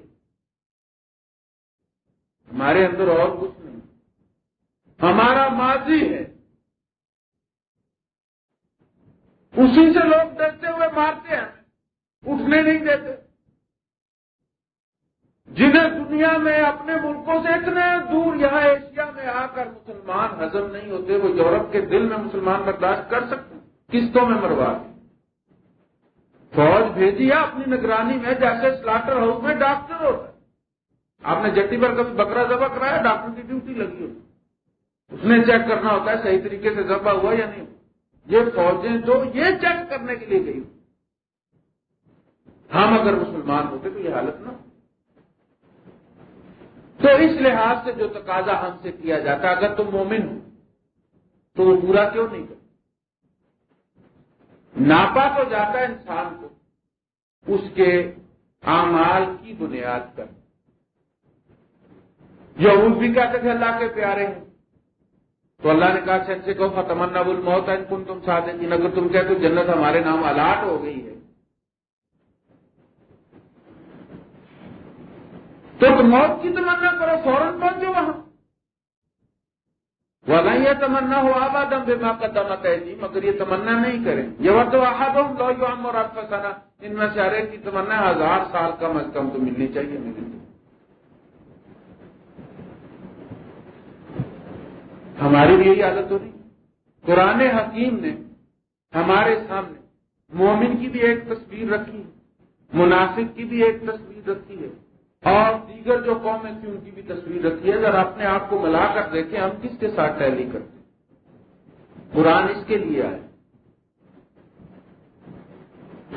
ہمارے اندر اور کچھ نہیں۔ ہمارا ماضی ہے۔ اسی سے لوگ ڈرتے ہوئے مارتے ہیں۔ اٹھنے نہیں دیتے۔ جنہیں دنیا میں اپنے ملکوں سے اتنے دور یہاں ایشیا میں آ کر مسلمان ہزم نہیں ہوتے، وہ یورپ کے دل میں مسلمان برداشت کر سکتے قسطوں میں مروا فوج بھیجی ہے اپنی نگرانی میں جیسے سلاٹر ہاؤس میں ڈاکٹر ہوتا ہے آپ نے جٹی پر کبھی بکرا ذبح کرایا؟ ڈاکٹر کی ڈیوٹی لگی ہوتی۔ اس نے چیک کرنا ہوتا ہے صحیح طریقے سے ذبح ہوا یا نہیں۔ یہ فوجیں جو یہ چیک کرنے کے لیے گئی۔ ہم اگر مسلمان ہوتے تو یہ حالت نہ تو اس لحاظ سے جو تقاضا ہم سے کیا جاتا ہے، اگر تم مومن ہو، تو وہ پورا کیوں نہیں کرتا ناپا تو جاتا ہے انسان کو، اس کے اعمال کی بنیاد پر۔ یہود بھی کہتے تھے، اللہ کے پیارے ہیں۔ تو اللہ نے کہا سچ سے کہو تمنا بول موت ہے کن تم ساتھ اگر تم کہتے جنت ہمارے نام الاٹ ہو گئی ہے تو موت کی تمنا کرو، فوراً پہنچو وہاں۔ وہ نہیں یہ تمنا ہو آبادم بے ماں کا دمت ہے مگر یہ تمنا نہیں کریں۔ یہ وقت آحاد ہوں لو یو اور آپ کا سنا ان میں سے کی تمنا ہزار سال کم از کم تو ملنی چاہیے۔ ملنی ہماری بھی یہی عادت ہو رہی۔ قرآن حکیم نے ہمارے سامنے مومن کی بھی ایک تصویر رکھی مناسب کی بھی ایک تصویر رکھی ہے۔ اور دیگر جو قومیں تھیں ان کی بھی تصویر رکھی ہے، اگر اپنے آپ کو ملا کر دیکھیں، ہم کس کے ساتھ ٹیلی کرتے ہیں؟ قرآن اس کے لیے آئے۔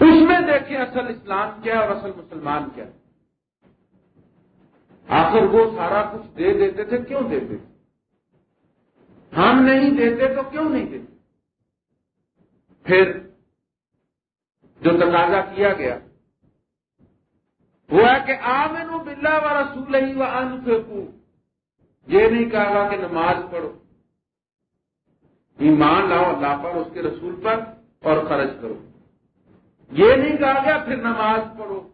اس میں دیکھیں اصل اسلام کیا اور اصل مسلمان کیا آخر وہ سارا کچھ دے دیتے تھے، کیوں دیتے تھے؟ ہم نہیں دیتے تو کیوں نہیں دیتے؟ پھر جو تقاضا کیا گیا وہ ہے کہ آمن بلا و رسول ہی و ان یہ نہیں کہا کہ نماز پڑھو۔ ایمان لاؤ اللہ پر، اس کے رسول پر اور خرچ کرو۔ یہ نہیں کہا گیا پھر نماز پڑھو،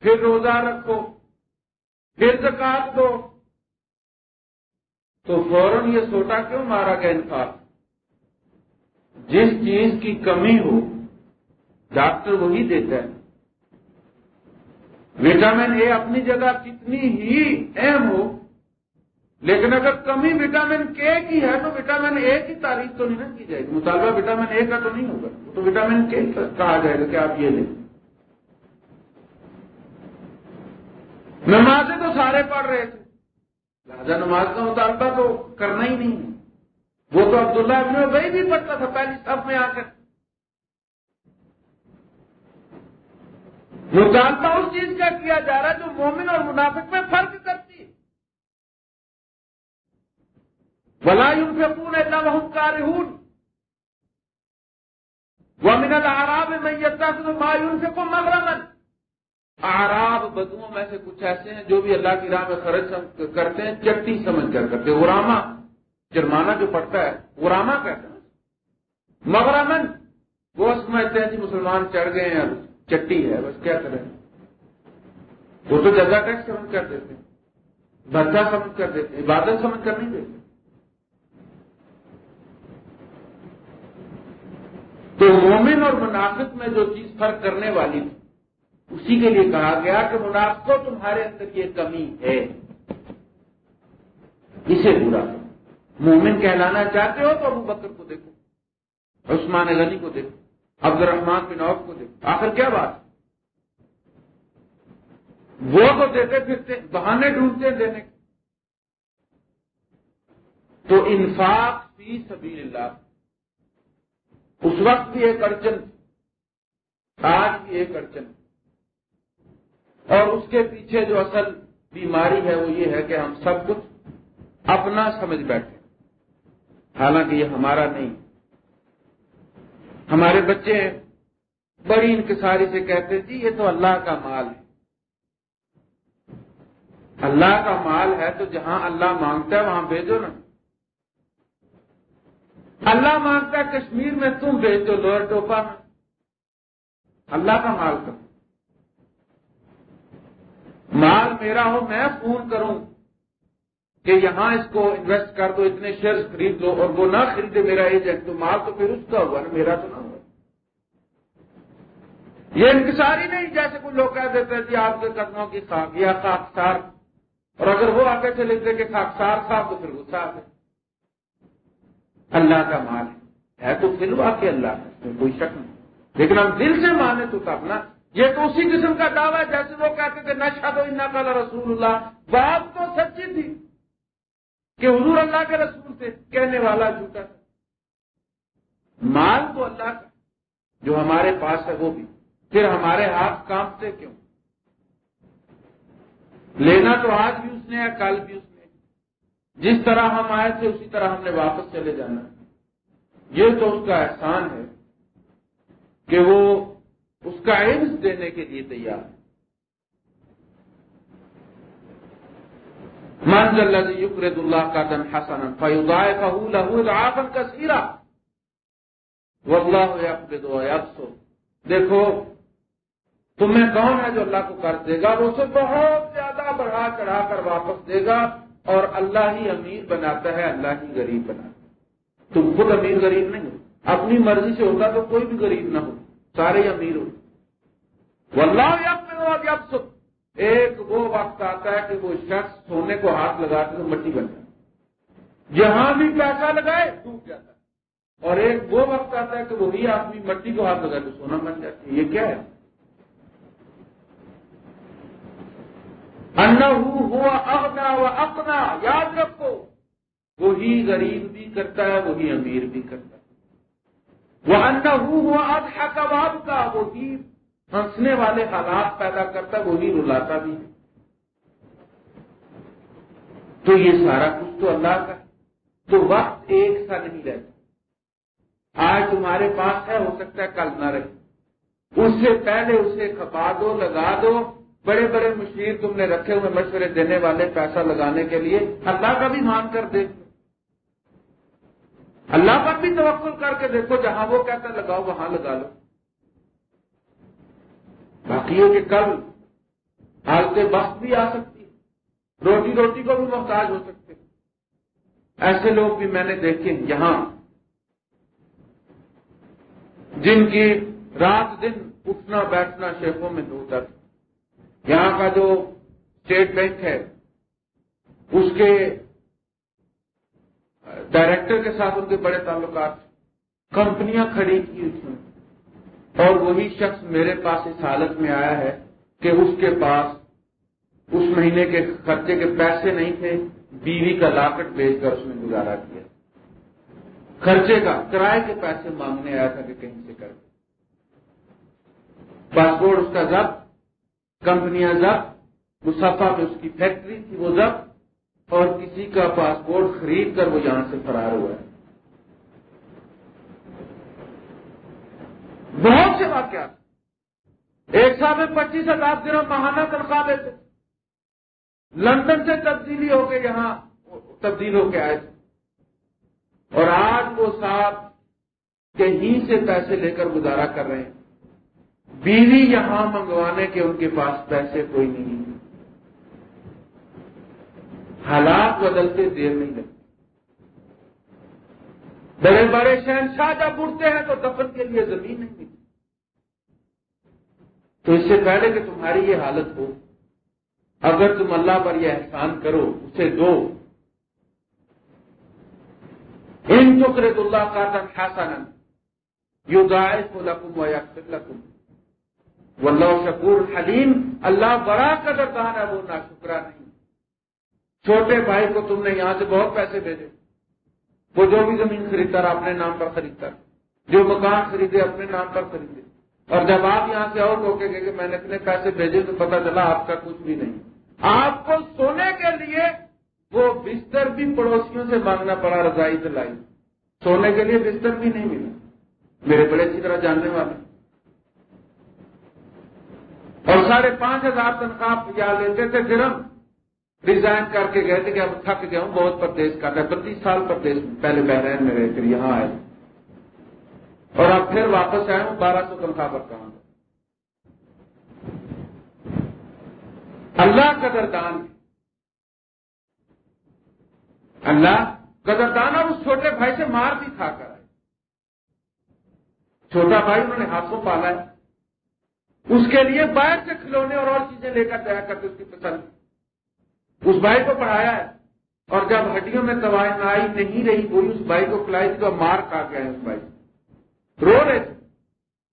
پھر روزہ رکھو، پھر زکات دو۔ تو فوراً یہ سوٹا کیوں مارا گیا انفاق؟ جس چیز کی کمی ہو، ڈاکٹر وہی دیتا ہے۔ وٹامن اے اپنی جگہ کتنی ہی اہم ہو، لیکن اگر کمی وٹامن کے کی ہے تو وٹامن اے کی تعریف تو نہیں کی جائے گی۔ مطالبہ وٹامن اے کا تو نہیں ہوگا۔ تو وٹامن کے کہا جائے گا کہ آپ یہ لیں۔ نمازیں تو سارے پڑھ رہے تھے۔ لہٰذا نماز کا مطالبہ تو کرنا ہی نہیں۔ ہے وہ تو عبداللہ ابن وہی بھی پڑھتا تھا، پہلی سب میں آ کر۔ مطالبہ اس چیز کا کیا جا رہا ہے جو مومن اور منافق میں فرق کرتی ہے۔ بلا یون پون اللہ بہت کار وہ منت آرام میں سے مایون سے کو مغرمن آراب بدوؤں میں سے کچھ ایسے ہیں جو بھی اللہ کی راہ میں خرچ کرتے ہیں، چٹی سمجھ کر کرتے غرامہ، جرمانہ جو پڑتا ہے، غرامہ کہتے ہیں۔ مغرمن، وہ سمجھتے ہیں جی مسلمان چڑھ گئے ہیں۔ چٹی ہے، بس کیا کریں؟ وہ تو جزا ٹیکس سمجھ کر دیتے بچہ سمجھ کر دیتے عبادت سمجھ کر نہیں دیتے۔ تو مومن اور منافق میں جو چیز فرق کرنے والی تھی، اسی کے لیے کہا گیا کہ منافق تمہارے اندر یہ کمی ہے۔ اسے برا مومن کہلانا چاہتے ہو تو ابو بکر کو دیکھو، عثمان غنی کو دیکھو۔ عبد الرحمان بن عوف کو دیکھو آخر کیا بات وہ تو دیتے پھرتے بہانے ڈھونڈتے دینے کے۔ تو انفاق فی سبیل اللہ اس وقت بھی ایک اڑچن آج بھی ایک اڑچن اور اس کے پیچھے جو اصل بیماری ہے وہ یہ ہے کہ ہم سب کچھ اپنا سمجھ بیٹھے۔ حالانکہ یہ ہمارا نہیں ہمارے بچے بڑی انکساری سے کہتے جی یہ تو اللہ کا مال ہے۔ اللہ کا مال ہے تو جہاں اللہ مانگتا ہے، وہاں بھیجو نا۔ اللہ مانگتا ہے، کشمیر میں تم بھیج دو لوہر ٹوپا۔ میں اللہ کا مال کر مال میرا ہو، میں فون کروں۔ کہ یہاں اس کو انویسٹ کر دو، اتنے شیئر خرید لو اور وہ نہ خریدے میرا ایجنٹ تو مال تو پھر اس کا ہوا نا، میرا تو نہ ہوا۔ یہ انکسار ہی نہیں، جیسے کوئی لوگ کہہ دیتے ہیں جی آپ کے قدموں کی خاک، یا خاکسار۔ اور اگر وہ آگے چلے تھے کہ خاکسار تھا، تو پھر غصہ آتے اللہ کا مال ہے۔ تو پھر واقع اللہ ہے کوئی شک نہیں۔ لیکن ہم دل سے مانے تو تب یہ تو اسی قسم کا دعویٰ ہے، جیسے وہ کہتے تھے نشا تو ان کا رسول اللہ۔ بات تو سچی تھی۔ کہ حضور اللہ کے رسول تھے کہنے والا جھوٹا تھا۔ مال تو اللہ کا جو ہمارے پاس ہے وہ بھی۔ پھر ہمارے ہاتھ کانپتے کیوں؟ لینا تو آج بھی اس نے یا کل بھی اس نے جس طرح ہم آئے تھے، اسی طرح ہم نے واپس چلے جانا۔ یہ تو اس کا احسان ہے کہ وہ اس کا عز دینے کے لیے تیار ہے۔ اللہ یقرد اللہ کا دن حسن فیوزائے آفن کا سیرا افسو دیکھو، تمہیں کون ہے جو اللہ کو کر دے گا؟ وہ اسے بہت زیادہ بڑھا چڑھا کر واپس دے گا اور اللہ ہی امیر بناتا ہے، اللہ ہی غریب بناتا ہے۔ تم خود امیر غریب نہیں ہو۔ اپنی مرضی سے ہوتا تو کوئی بھی غریب نہ ہو، سارے امیر ہو۔ واللہ اب اب ایک وہ وقت آتا ہے کہ وہ شخص سونے کو ہاتھ لگاتے تو مٹی بن جائے۔ جہاں بھی پیسہ لگائے ٹوٹ جاتا ہے۔ اور ایک وہ وقت آتا ہے کہ وہی آدمی مٹی کو ہاتھ لگائے تو سونا بن جاتی ہے۔ یہ کیا ہے؟ ان ہوا اغنا و اپنا یاد رکھو۔ وہی غریب بھی کرتا ہے، وہی امیر بھی کرتا ہے۔ وہ ان ہوا ادھا کباب کا وہی ہنسنے والے حالات پیدا کرتا ہے وہی رلاتا بھی ہے۔ تو یہ سارا کچھ تو اللہ کا تو وقت ایک سا نہیں رہتا۔ آج تمہارے پاس ہے، ہو سکتا ہے کل نہ رہے۔ اس سے پہلے اسے کھپا دو، لگا دو۔ بڑے بڑے مشیر تم نے رکھے ہوئے مشورے دینے والے پیسہ لگانے کے لیے۔ اللہ کا بھی مان کر دے اللہ پر بھی توقل کر کے دیکھو، جہاں وہ کہتا لگاؤ، وہاں لگا لو۔ باقی یہ کہ کل حالت وقت بھی آ سکتی روٹی روٹی کو بھی محتاج ہو سکتے ایسے لوگ بھی میں نے دیکھے یہاں۔ جن کی رات دن اٹھنا بیٹھنا شیخوں میں دور تک یہاں کا جو اسٹیٹ بینک ہے، اس کے ڈائریکٹر کے ساتھ ان کے بڑے تعلقات۔ کمپنیاں کھڑی کی اس میں۔ اور وہی شخص میرے پاس اس حالت میں آیا ہے کہ اس کے پاس اس مہینے کے خرچے کے پیسے نہیں تھے، بیوی کا لاکٹ بیچ کر اس نے گزارا کیا۔ خرچے کا، کرائے کے پیسے مانگنے آیا تھا کہ کہیں سے کر پاسپورٹ اس کا ضبط، کمپنیاں ضبط مسافہ میں اس کی فیکٹری تھی وہ ضبط، اور کسی کا پاسپورٹ خرید کر وہ یہاں سے فرار ہوا ہے۔ بہت سے واقعات۔ ایک سال میں پچیس ہزار دنوں ماہانہ تنخواہ لیتے۔ لندن سے تبدیلی ہو کے یہاں تبدیل ہو کے آئے۔ تھے اور آج وہ صاحب کہیں سے پیسے لے کر گزارا کر رہے ہیں۔ بیوی یہاں منگوانے کے ان کے پاس پیسے کوئی نہیں۔ حالات بدلتے دیر نہیں لگتے۔ بڑے بڑے شہنشاہ جب اٹھتے ہیں تو دفن کے لیے زمین نہیں ملتی۔ تو اس سے پہلے کہ تمہاری یہ حالت ہو، اگر تم اللہ پر یہ احسان کرو، اسے دو۔ ان چکرے اللہ کا تن خاصا یو گائے کو لکم و یا لکم۔ واللہ شکور حلیم۔ اللہ بڑا قدردان ہے، وہ نہ شکرا نہیں۔ چھوٹے بھائی کو تم نے یہاں سے بہت پیسے بھیجے۔ وہ جو بھی زمین خریدتا رہا اپنے نام پر خریدتا رہا۔ جو مکان خریدے اپنے نام پر خریدے۔ اور جب آپ یہاں سے اور روکے گے کہ میں نے اتنے پیسے بھیجے تو پتا چلا آپ کا کچھ بھی نہیں۔ آپ کو سونے کے لیے وہ بستر بھی پڑوسیوں سے مانگنا پڑا، رضائی دلائی سونے کے لیے بستر بھی نہیں ملا۔ میرے بڑے اچھی طرح جاننے والے۔ اور ساڑھے پانچ ہزار تنخواہ یا لیتے تھے درم ریزائن کر کے گئے تھے کہ اب تھک گیا ہوں، بہت پردیش کا تھا بتیس سال پردیش پہلے بحرین میں رہے پھر یہاں آئے۔ اور اب پھر واپس آئے ہوں بارہ سو تنخواہ پر کہاں اللہ قدردان اللہ قدردان اور اس چھوٹے بھائی سے مار بھی کھا کر آئے۔ چھوٹا بھائی انہوں نے ہاتھوں پالا ہے۔ اس کے لیے باہر سے کھلونے اور اور چیزیں لے کر جایا کرتے، اس کی پسند۔ اس بھائی کو پڑھایا ہے۔ اور جب ہڈیوں میں توانائی نہیں رہی وہی اس بھائی کو کھلائی تھی مار کھا گیا اس بھائی۔ رو رہے تھے۔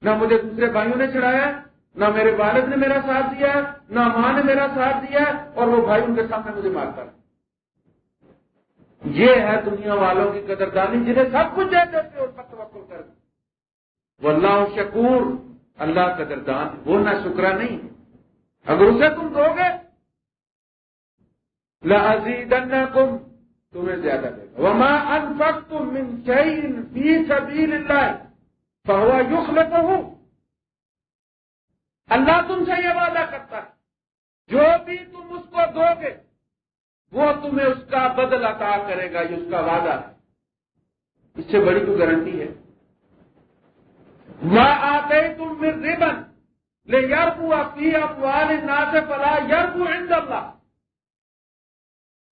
نہ مجھے دوسرے بھائیوں نے چڑھایا، نہ میرے والد نے میرا ساتھ دیا، نہ ماں نے میرا ساتھ دیا، اور وہ بھائی ان کے سامنے مجھے مارتا یہ ہے دنیا والوں کی قدردانی، جنہیں سب کچھ دیتے اس پر توقع کر وہ اللہ شکور، اللہ کا دردان وہ نہ شکرا نہیں۔ اگر اسے تم دو گے لذیذ تمہیں زیادہ دے گا. وما ان تم من چین فی سبیل اللہ فہوا ہوں اللہ تم سے یہ وعدہ کرتا ہے. جو بھی تم اس کو دو گے، وہ تمہیں اس کا بدل عطا کرے گا، یہ اس کا وعدہ ہے. اس سے بڑی تو گارنٹی ہے. میں آتے تم مر ریبن لے یاربو اپنی افوال نا سے پلا یاربو عند اللہ.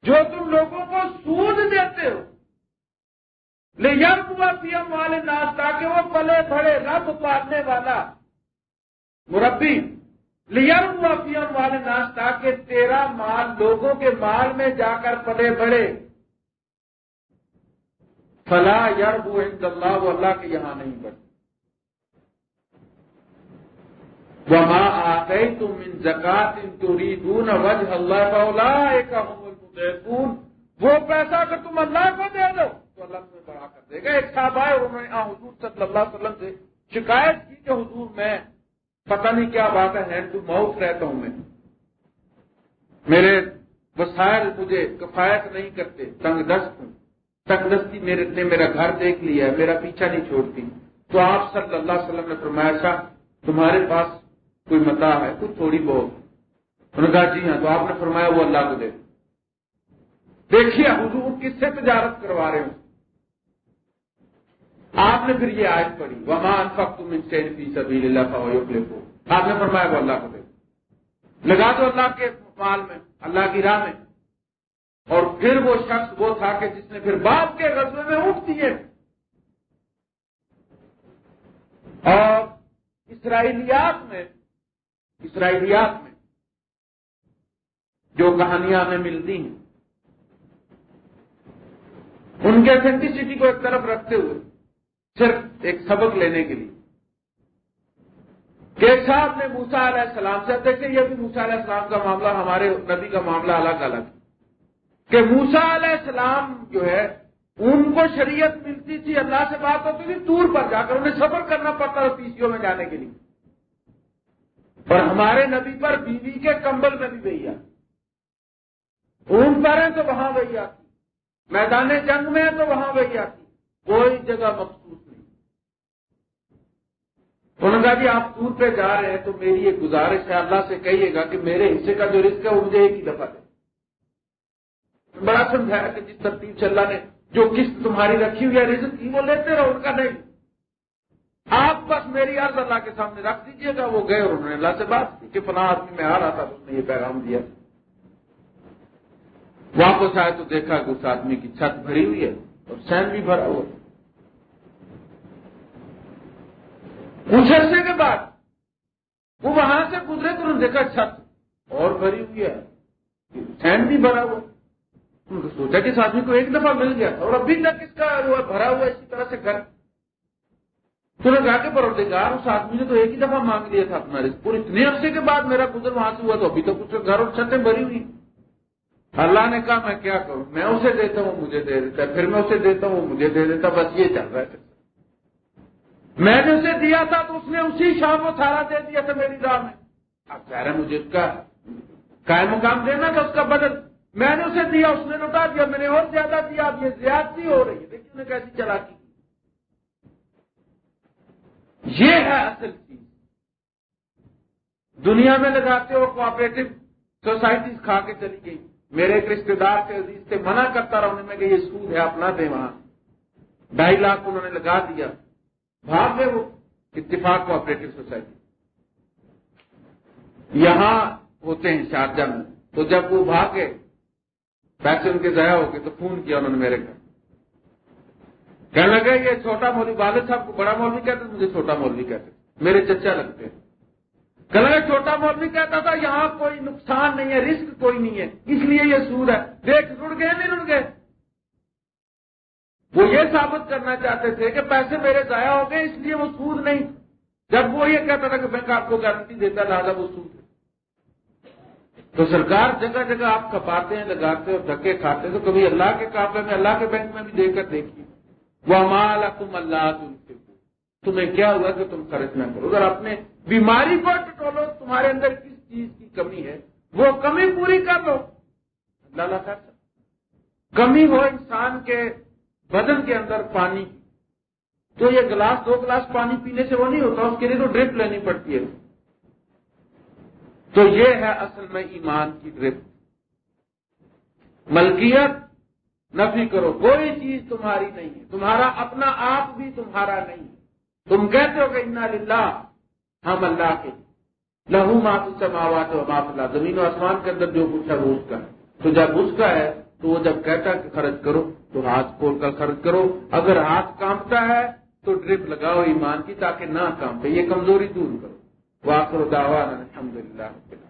جو تم لوگوں کو سود دیتے ہو۔ لے یاربو اپنی افوال ناس تاکہ وہ پلے بڑے رب پالنے والا۔ مربی لیربو اپنی افوال ناس تاکہ تیرا مال لوگوں کے مال میں جا کر پلے بڑے فلا یاربو عند اللہ، وہ اللہ کے یہاں نہیں بڑھتے وما آتيتم من زکات تريدون وجه الله فاولئك هم المضعفون وہ پیسہ اگر تم اللہ کو دے دو، تو اللہ تمہیں بڑا کر دے گا۔ ایک صاحب آئے، انہوں نے حضور صلی اللہ علیہ وسلم سے شکایت کی کہ حضور میں پتہ نہیں کیا بات ہے ہینڈ ٹو ماؤتھ رہتا ہوں میں۔ میرے وسائل مجھے کفایت نہیں کرتے، تنگ دست ہوں۔ تنگ دستی میرے نے میرا گھر دیکھ لیا ہے، میرا پیچھا نہیں چھوڑتی۔ تو آپ صلی اللہ علیہ وسلم نے فرمایا شاہ تمہارے پاس کوئی متا ہے؟ کچھ تھوڑی بہت۔ انہوں نے کہا جی ہاں تو آپ نے فرمایا، وہ اللہ کو دے دیکھیے حضور کس سے تجارت کروا رہے ہوں۔ آپ نے پھر یہ آج پڑھی ومان فخ تم فی سبھی اللہ کو آپ نے فرمایا وہ اللہ کو دے۔ لگا دو اللہ کے مال میں، اللہ کی راہ میں۔ اور پھر وہ شخص وہ تھا کہ جس نے پھر باپ کے غزبے میں اٹھ دیے۔ اور اسرائیلیات میں اسرائیلیات میں جو کہانیاں ہمیں ملتی ہیں ان کے اتھینٹسٹی کو ایک طرف رکھتے ہوئے، صرف ایک سبق لینے کے لیے۔ کہ صاحب نے موسا علیہ السلام سے، دیکھیں یہ بھی موسا علیہ السلام کا معاملہ، ہمارے نبی کا معاملہ الگ الگ۔ کہ موسا علیہ السلام جو ہے، ان کو شریعت ملتی تھی، اللہ سے بات ہوتی تھی، دور پر جا کر انہیں سفر کرنا پڑتا تھا پیسیوں میں جانے کے لیے۔ اور ہمارے نبی پر بیوی کے کمبل میں بھی گئی آتی۔ اون پر ہے تو وہاں گئی آتی۔ میدان جنگ میں ہے تو وہاں گئی آتی کوئی جگہ مخصوص نہیں۔ انہوں نے کہا جی آپ دور پہ جا رہے ہیں تو میری یہ گزارش ہے، اللہ سے کہیے گا کہ میرے حصے کا جو رسک ہے وہ مجھے ایک ہی دفعہ دے۔ بڑا سمجھایا کہ جس ترتیب سے اللہ نے جو قسط تمہاری رکھی ہوئی ہے، رزق کی، وہ لیتے رہو، ان کا نہیں۔ آپ بس میری عرض اللہ کے سامنے رکھ دیجیے گا، وہ گئے اور انہوں نے اللہ سے بات کی کہ فلاں آدمی میں آ رہا تھا، اس نے یہ پیغام دیا۔ واپس آئے تو دیکھا کہ اس آدمی کی چھت بھری ہوئی ہے اور سین بھی بھرا ہوا کچھ عرصے کے بعد وہ وہاں سے گزرے تو انہوں نے دیکھا چھت اور بھری ہوئی ہے سین بھی بھرا ہوا سوچا کہ اس آدمی کو ایک دفعہ مل گیا اور ابھی تک اس کا بھرا ہوا اسی طرح سے گھر۔ تو نے کہا کہ پروردگار، اس آدمی نے تو ایک ہی دفعہ مانگ لیا تھا اپنا رزق۔ پورے اتنے عرصے کے بعد میرا گزر وہاں سے ہوا تو ابھی تک اس کے گھر اور چھتیں بھری ہوئی اللہ نے کہا، میں کیا کروں؟ میں اسے دیتا ہوں، مجھے دے دیتا پھر میں اسے دیتا ہوں، مجھے دے دیتا بس یہ چل رہا ہے۔ میں نے اسے دیا تھا تو اس نے اسی شام کو سارا دے دیا تھا میری راہ میں۔ اب کہہ رہے مجھے اس کا قائم مقام دینا تھا اس کا بدل۔ میں نے اسے دیا، اس نے لوٹا دیا، میں نے اور زیادہ دیا، اب یہ زیادتی ہو رہی ہے۔ دیکھیے انہیں کیسی چلا کی۔ یہ ہے اصل چیز۔ دنیا میں لگاتے ہو کوآپریٹو سوسائٹیز کھا کے چلی گئی۔ میرے ایک رشتے دار کے عزیز سے منع کرتا رہا انہیں میں کہ یہ سود ہے، اپنا دے وہاں۔ ڈھائی لاکھ انہوں نے لگا دیا۔ بھاگ گئے وہ۔ اتفاق کوآپریٹو سوسائٹی۔ یہاں ہوتے ہیں شارجہ میں تو جب وہ بھاگے پیسے ان کے ضائع ہو گئے، تو فون کیا انہوں نے میرے گھر۔ کہنے لگے، یہ چھوٹا مولوی، والد صاحب کو بڑا مولوی کہتے مجھے چھوٹا مولوی کہتے میرے چچا لگتے کہنے لگے چھوٹا مولوی کہتا تھا، یہاں کوئی نقصان نہیں ہے رسک کوئی نہیں ہے۔ اس لیے یہ سود ہے۔ دیکھ، رڑ گئے نہیں رڑ گئے؟ وہ یہ ثابت کرنا چاہتے تھے کہ پیسے میرے ضائع ہو گئے، اس لیے وہ سود نہیں۔ جب وہ یہ کہتا تھا کہ بینک آپ کو گارنٹی دیتا لہٰذا وہ سود ہے۔ تو سرکار جگہ جگہ آپ کپاتے ہیں، لگاتے اور دھکے کھاتے تو کبھی اللہ کے قابلے میں، اللہ کے بینک میں بھی دے کر دیکھیے۔ وہ مال تم اللہ تمہیں کیا ہوا کہ تم خرچ نہ کرو؟ اگر اپنے بیماری کو ٹٹولو تمہارے اندر کس چیز کی کمی ہے؟ وہ کمی پوری کر لو اللہ کر کمی ہو انسان کے بدن کے اندر پانی تو یہ گلاس، دو گلاس پانی پینے سے وہ نہیں ہوتا، اس کے لیے تو ڈرپ لینی پڑتی ہے۔ تو یہ ہے اصل میں ایمان کی ڈرپ۔ ملکیت، نفی کرو۔ کوئی چیز تمہاری نہیں ہے۔ تمہارا اپنا آپ بھی تمہارا نہیں ہے۔ تم کہتے ہو کہ انا للہ ہم اللہ کے۔ لہو معاف سے و ہو اللہ زمین و آسمان کے اندر جو کچھ ہے وہ اس کا ہے۔ تو جب اس کا ہے، تو وہ جب کہتا ہے کہ خرچ کرو، تو ہاتھ کھول کر خرچ کرو۔ اگر ہاتھ کانپتا ہے، تو ڈرپ لگاؤ ایمان کی تاکہ نہ کانپے یہ کمزوری دور کرو۔ واخر آخر الحمد للہ